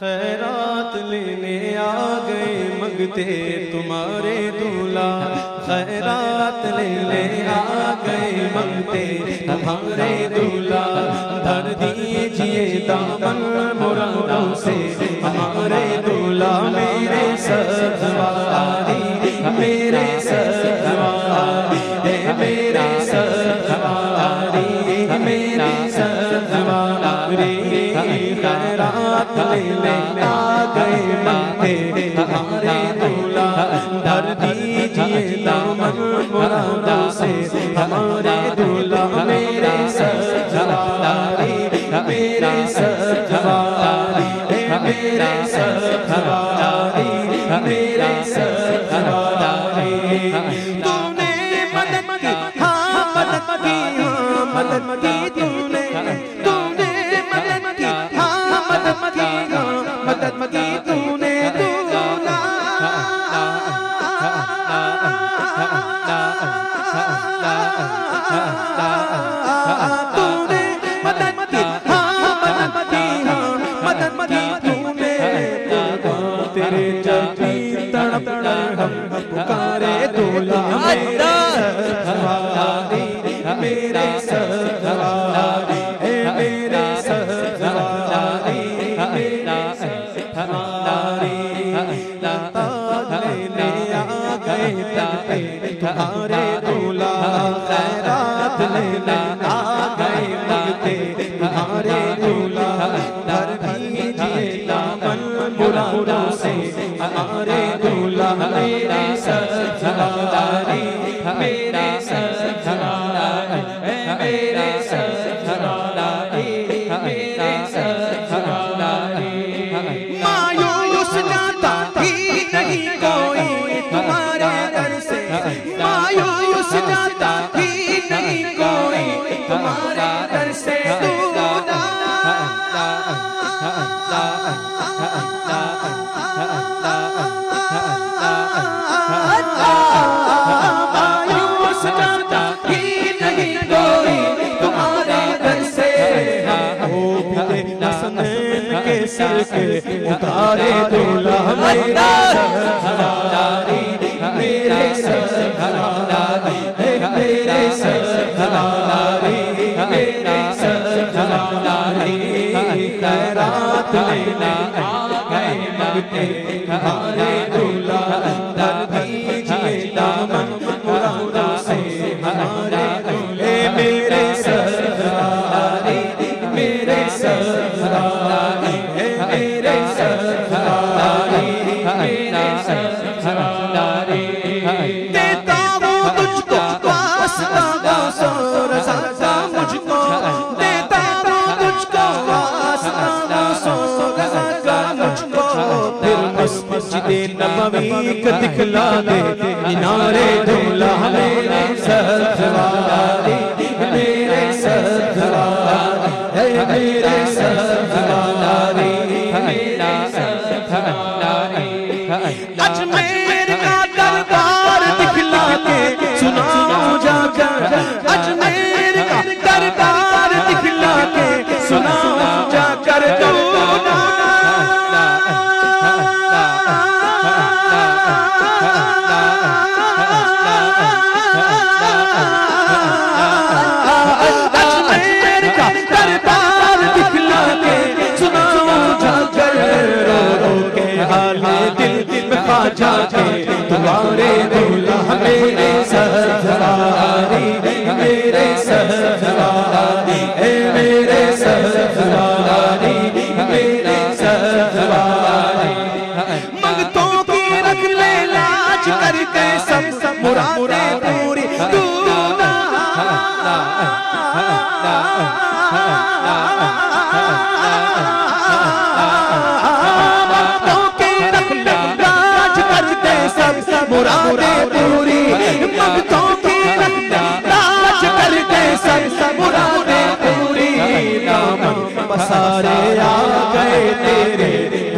خیرات لینے آ گئے منگتے تمہارے دولا خیرات لینے آ گئے منگتے تمہارے دلہا۔ دھر دیجیے دامن مرانوں سے رات لے آ گئے ماتے ہمارے دولا بھر دیجیے دامن مرادوں سے ہمارے دولا میرے سر میرے سر میرے سر میرے دلہا میرے سجداری میرے سجداری میرے کے اتارے دلہا میرا دکھلا دے انارے دھولا میرے سہسرا میرے سہسرا میرے جا تمہارے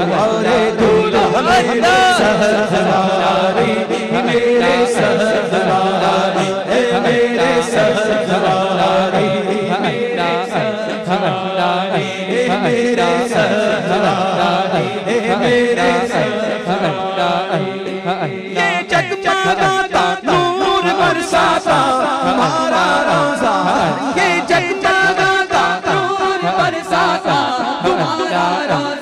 تمہارے دلہن سہداری میرے سہداری میرے سہداری میرے سہداری میرے سہداری میرے سہداری یہ جگمگاتا نور برساتا، ہمارا روزہ، یہ جگمگاتا نور برساتا، ہمارا روزہ۔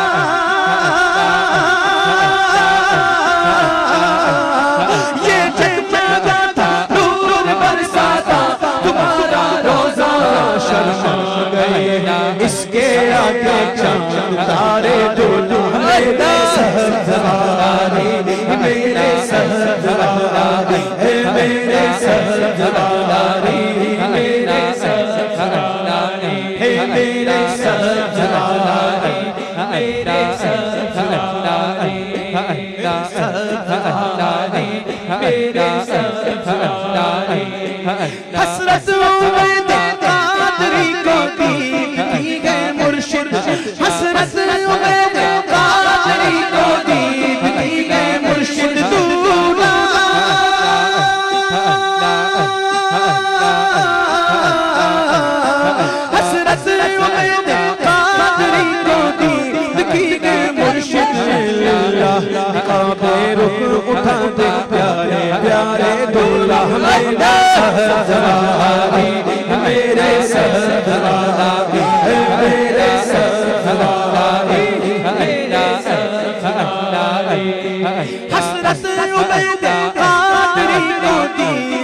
میرے سب حسرت میں حسرت عبید قادری کو دینی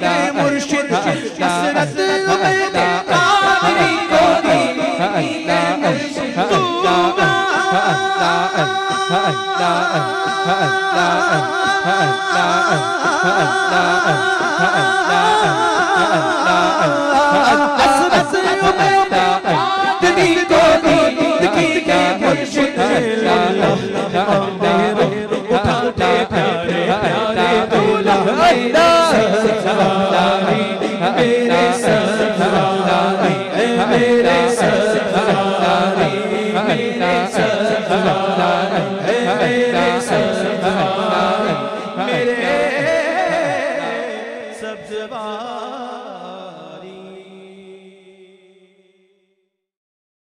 گئے مرشد حسرت عبید قادری کو دینی گئے مرشد توبہ حسرت عبید قادری کو دینی گئے مرشد حسرت عبید قادری کو دینی گئے مرشد Ah, é.